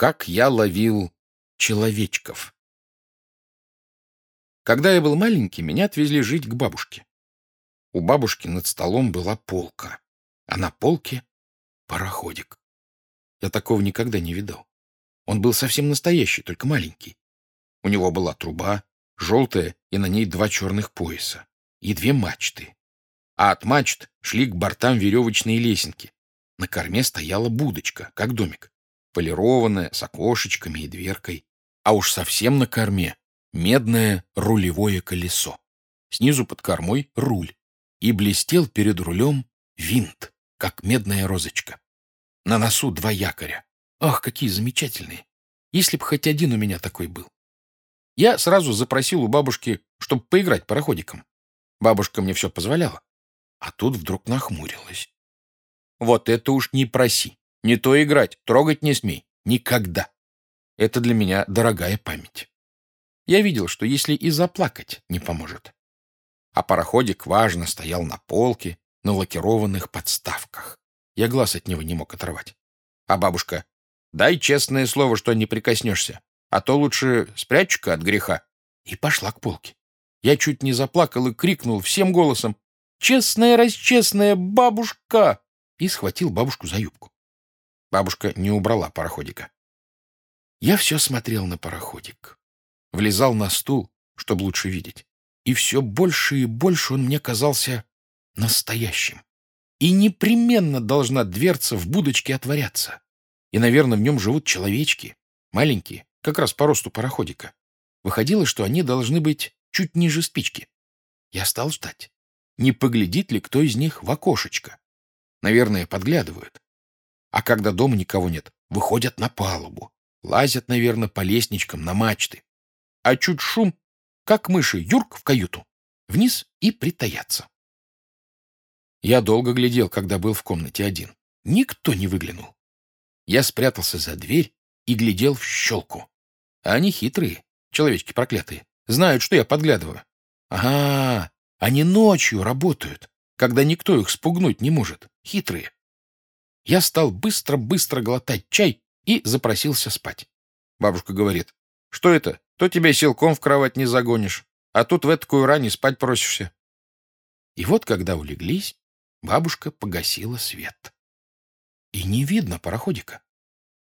Как я ловил человечков. Когда я был маленький, меня отвезли жить к бабушке. У бабушки над столом была полка, а на полке — пароходик. Я такого никогда не видал. Он был совсем настоящий, только маленький. У него была труба, желтая, и на ней два черных пояса, и две мачты. А от мачт шли к бортам веревочные лесенки. На корме стояла будочка, как домик полированная, с окошечками и дверкой, а уж совсем на корме медное рулевое колесо. Снизу под кормой руль, и блестел перед рулем винт, как медная розочка. На носу два якоря. Ах, какие замечательные! Если б хоть один у меня такой был. Я сразу запросил у бабушки, чтобы поиграть пароходиком. Бабушка мне все позволяла. А тут вдруг нахмурилась. Вот это уж не проси. Не то играть, трогать не смей. Никогда. Это для меня дорогая память. Я видел, что если и заплакать не поможет. А пароходик важно стоял на полке, на лакированных подставках. Я глаз от него не мог оторвать. А бабушка, дай честное слово, что не прикоснешься, а то лучше спрячь-ка от греха. И пошла к полке. Я чуть не заплакал и крикнул всем голосом «Честная, расчестная бабушка!» и схватил бабушку за юбку. Бабушка не убрала пароходика. Я все смотрел на пароходик. Влезал на стул, чтобы лучше видеть. И все больше и больше он мне казался настоящим. И непременно должна дверца в будочке отворяться. И, наверное, в нем живут человечки, маленькие, как раз по росту пароходика. Выходило, что они должны быть чуть ниже спички. Я стал ждать. Не поглядит ли кто из них в окошечко? Наверное, подглядывают. А когда дома никого нет, выходят на палубу, лазят, наверное, по лестничкам на мачты. А чуть шум, как мыши, юрк в каюту, вниз и притаятся. Я долго глядел, когда был в комнате один. Никто не выглянул. Я спрятался за дверь и глядел в щелку. А они хитрые, человечки проклятые, знают, что я подглядываю. Ага, они ночью работают, когда никто их спугнуть не может. Хитрые. Я стал быстро-быстро глотать чай и запросился спать. Бабушка говорит, что это? То тебя силком в кровать не загонишь, а тут в такую ране спать просишься. И вот, когда улеглись, бабушка погасила свет. И не видно пароходика.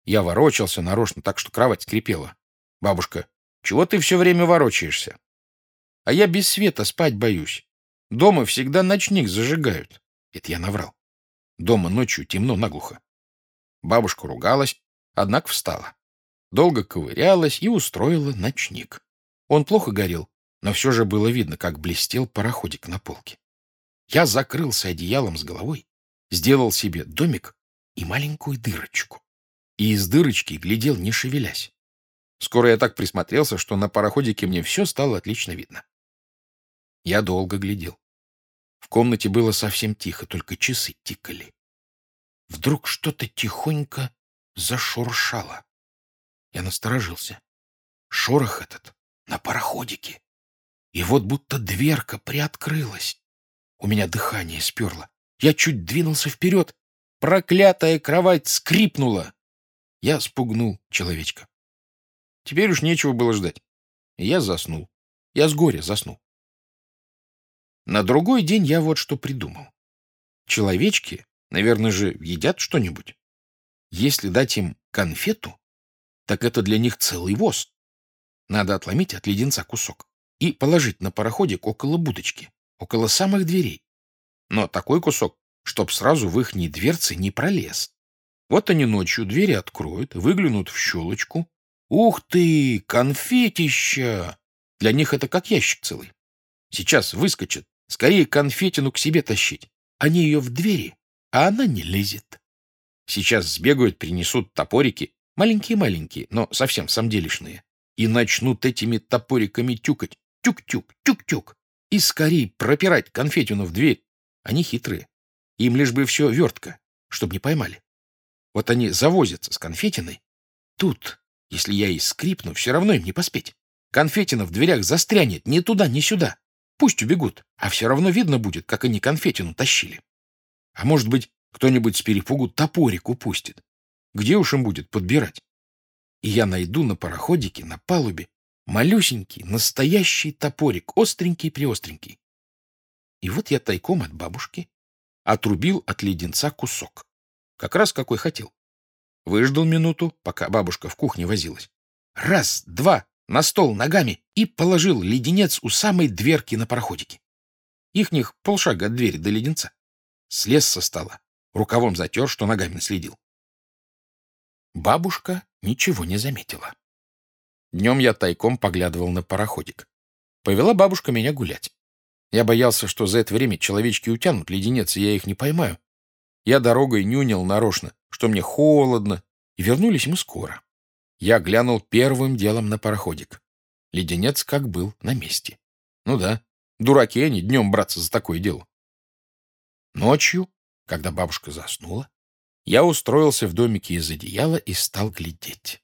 Я ворочался нарочно так, что кровать скрипела. Бабушка, чего ты все время ворочаешься? А я без света спать боюсь. Дома всегда ночник зажигают. Это я наврал. Дома ночью темно наглухо. Бабушка ругалась, однако встала. Долго ковырялась и устроила ночник. Он плохо горел, но все же было видно, как блестел пароходик на полке. Я закрылся одеялом с головой, сделал себе домик и маленькую дырочку. И из дырочки глядел, не шевелясь. Скоро я так присмотрелся, что на пароходике мне все стало отлично видно. Я долго глядел. В комнате было совсем тихо, только часы тикали. Вдруг что-то тихонько зашуршало. Я насторожился. Шорох этот на пароходике. И вот будто дверка приоткрылась. У меня дыхание сперло. Я чуть двинулся вперед. Проклятая кровать скрипнула. Я спугнул человечка. Теперь уж нечего было ждать. Я заснул. Я с горя заснул. На другой день я вот что придумал. Человечки, наверное же, едят что-нибудь. Если дать им конфету, так это для них целый воз. Надо отломить от леденца кусок и положить на пароходик около будочки, около самых дверей. Но такой кусок, чтоб сразу в ихней дверцы не пролез. Вот они ночью двери откроют, выглянут в щелочку. Ух ты, конфетища! Для них это как ящик целый. Сейчас выскочат, Скорее конфетину к себе тащить. Они ее в двери, а она не лезет. Сейчас сбегают, принесут топорики, маленькие-маленькие, но совсем самделишные, и начнут этими топориками тюкать. Тюк-тюк, тюк-тюк. И скорее пропирать конфетину в дверь. Они хитрые. Им лишь бы все вертка, чтобы не поймали. Вот они завозятся с конфетиной. Тут, если я и скрипну, все равно им не поспеть. Конфетина в дверях застрянет ни туда, ни сюда. Пусть убегут, а все равно видно будет, как они конфетину тащили. А может быть, кто-нибудь с перепугу топорик упустит. Где уж им будет подбирать? и я найду на пароходике, на палубе, малюсенький, настоящий топорик, остренький-приостренький. И вот я тайком от бабушки отрубил от леденца кусок. Как раз какой хотел. Выждал минуту, пока бабушка в кухне возилась. Раз, два, на стол ногами и положил леденец у самой дверки на пароходике. Ихних полшага от двери до леденца. Слез со стола, рукавом затер, что ногами наследил. Бабушка ничего не заметила. Днем я тайком поглядывал на пароходик. Повела бабушка меня гулять. Я боялся, что за это время человечки утянут леденец, и я их не поймаю. Я дорогой нюнил нарочно, что мне холодно, и вернулись мы скоро. Я глянул первым делом на пароходик. Леденец как был на месте. Ну да, дураки они днем браться за такое дело. Ночью, когда бабушка заснула, я устроился в домике из одеяла и стал глядеть.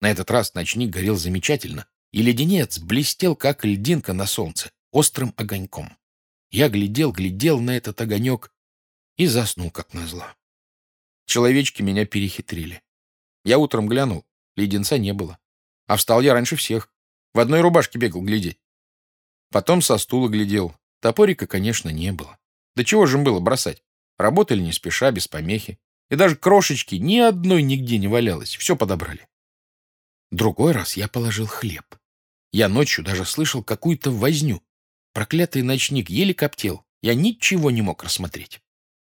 На этот раз ночник горел замечательно, и леденец блестел, как льдинка на солнце, острым огоньком. Я глядел, глядел на этот огонек и заснул, как назло. Человечки меня перехитрили. Я утром глянул, леденца не было. А встал я раньше всех. В одной рубашке бегал глядеть. Потом со стула глядел. Топорика, конечно, не было. Да чего же им было бросать? Работали не спеша, без помехи. И даже крошечки ни одной нигде не валялось. Все подобрали. Другой раз я положил хлеб. Я ночью даже слышал какую-то возню. Проклятый ночник еле коптел. Я ничего не мог рассмотреть.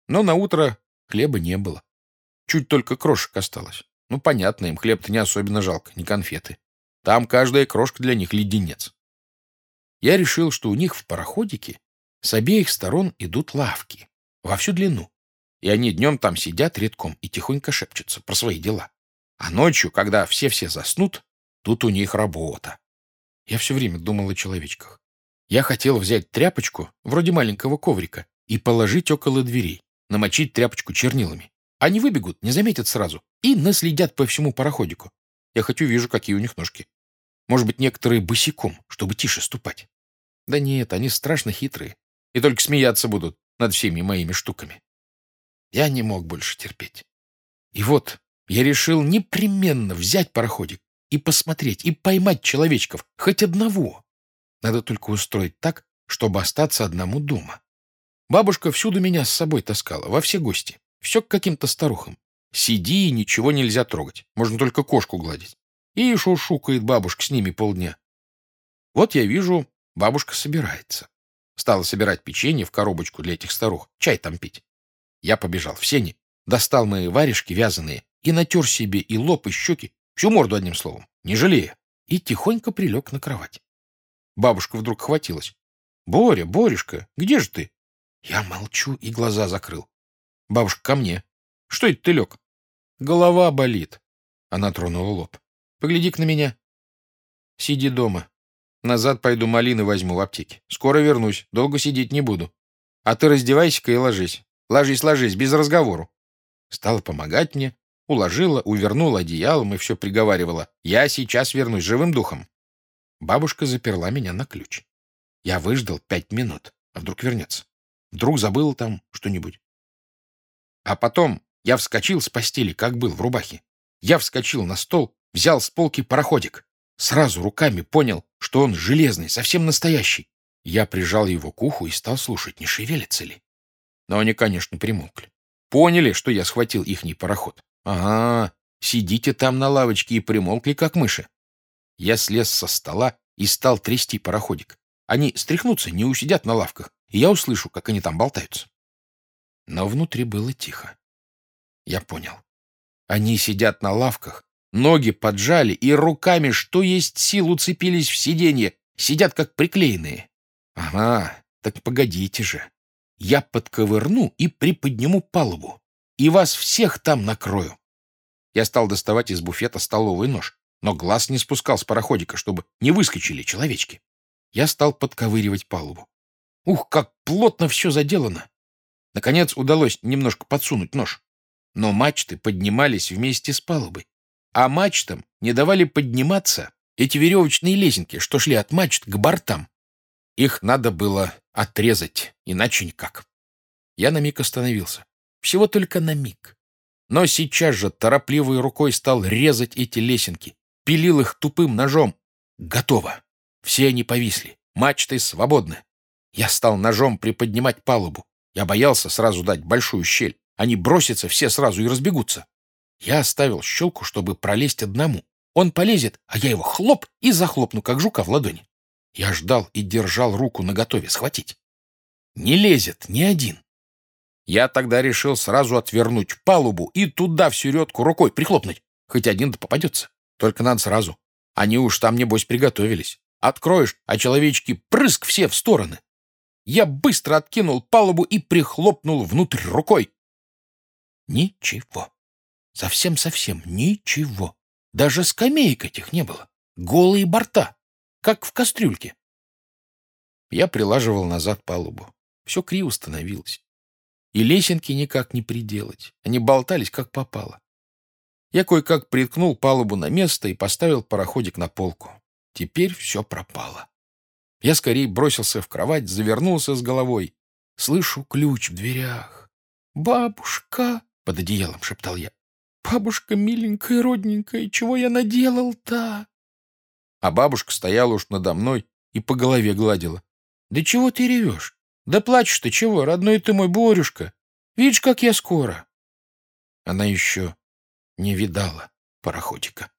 Но на утро хлеба не было. Чуть только крошек осталось. Ну, понятно, им хлеб-то не особенно жалко, не конфеты. Там каждая крошка для них леденец. Я решил, что у них в пароходике с обеих сторон идут лавки во всю длину и они днем там сидят редком и тихонько шепчутся про свои дела. А ночью, когда все-все заснут, тут у них работа. Я все время думал о человечках. Я хотел взять тряпочку, вроде маленького коврика, и положить около дверей, намочить тряпочку чернилами. Они выбегут, не заметят сразу, и наследят по всему пароходику. Я хоть увижу, какие у них ножки. Может быть, некоторые босиком, чтобы тише ступать. Да нет, они страшно хитрые. И только смеяться будут над всеми моими штуками. Я не мог больше терпеть. И вот я решил непременно взять пароходик и посмотреть, и поймать человечков, хоть одного. Надо только устроить так, чтобы остаться одному дома. Бабушка всюду меня с собой таскала, во все гости. Все к каким-то старухам. Сиди, ничего нельзя трогать. Можно только кошку гладить. И шушукает бабушка с ними полдня. Вот я вижу, бабушка собирается. Стала собирать печенье в коробочку для этих старух, чай там пить. Я побежал в сени, достал мои варежки вязаные и натер себе и лоб, и щеки, всю морду одним словом, не жалея, и тихонько прилег на кровать. Бабушка вдруг хватилась. «Боря, Борюшка, где же ты?» Я молчу и глаза закрыл. Бабушка ко мне. «Что это ты лег?» «Голова болит». Она тронула лоб. «Погляди-ка на меня». «Сиди дома. Назад пойду малины возьму в аптеке. Скоро вернусь. Долго сидеть не буду. А ты раздевайся-ка и ложись. Ложись, ложись, без разговору. Стала помогать мне, уложила, увернула одеялом и все приговаривала. Я сейчас вернусь живым духом. Бабушка заперла меня на ключ. Я выждал пять минут, а вдруг вернется. Вдруг забыл там что-нибудь. А потом я вскочил с постели, как был в рубахе. Я вскочил на стол, взял с полки пароходик. Сразу руками понял, что он железный, совсем настоящий. Я прижал его к уху и стал слушать, не шевелится ли. Но они, конечно, примолкли. Поняли, что я схватил ихний пароход. Ага, сидите там на лавочке и примолкли, как мыши. Я слез со стола и стал трясти пароходик. Они стряхнутся, не усидят на лавках, и я услышу, как они там болтаются. Но внутри было тихо. Я понял. Они сидят на лавках, ноги поджали и руками, что есть сил, уцепились в сиденье, сидят как приклеенные. Ага, так погодите же. Я подковырну и приподниму палубу, и вас всех там накрою. Я стал доставать из буфета столовый нож, но глаз не спускал с пароходика, чтобы не выскочили человечки. Я стал подковыривать палубу. Ух, как плотно все заделано! Наконец удалось немножко подсунуть нож. Но мачты поднимались вместе с палубой. А мачтам не давали подниматься эти веревочные лесенки, что шли от мачт к бортам. Их надо было отрезать, иначе никак. Я на миг остановился. Всего только на миг. но сейчас же торопливой рукой стал резать эти лесенки, пилил их тупым ножом. Готово. Все они повисли, мачты свободны. Я стал ножом приподнимать палубу. Я боялся сразу дать большую щель. Они бросятся все сразу и разбегутся. Я оставил щелку, чтобы пролезть одному. Он полезет, а я его хлоп и захлопну, как жука в ладони. Я ждал и держал руку наготове схватить. Не лезет ни один. Я тогда решил сразу отвернуть палубу и туда всю редку рукой прихлопнуть. Хоть один-то попадется. Только надо сразу. Они уж там, небось, приготовились. Откроешь, а человечки прыск все в стороны. Я быстро откинул палубу и прихлопнул внутрь рукой. Ничего. Совсем-совсем ничего. Даже скамеек этих не было. Голые борта, как в кастрюльке. Я прилаживал назад палубу. Все криво становилось. И лесенки никак не приделать. Они болтались, как попало. Я кое-как приткнул палубу на место и поставил пароходик на полку. Теперь все пропало. Я скорее бросился в кровать, завернулся с головой. Слышу ключ в дверях. «Бабушка!» — под одеялом шептал я. «Бабушка миленькая, родненькая, чего я наделал-то?» А бабушка стояла уж надо мной и по голове гладила. «Да чего ты ревешь? Да плачешь ты чего, родной ты мой Борюшка? Видишь, как я скоро!» Она еще не видала пароходика.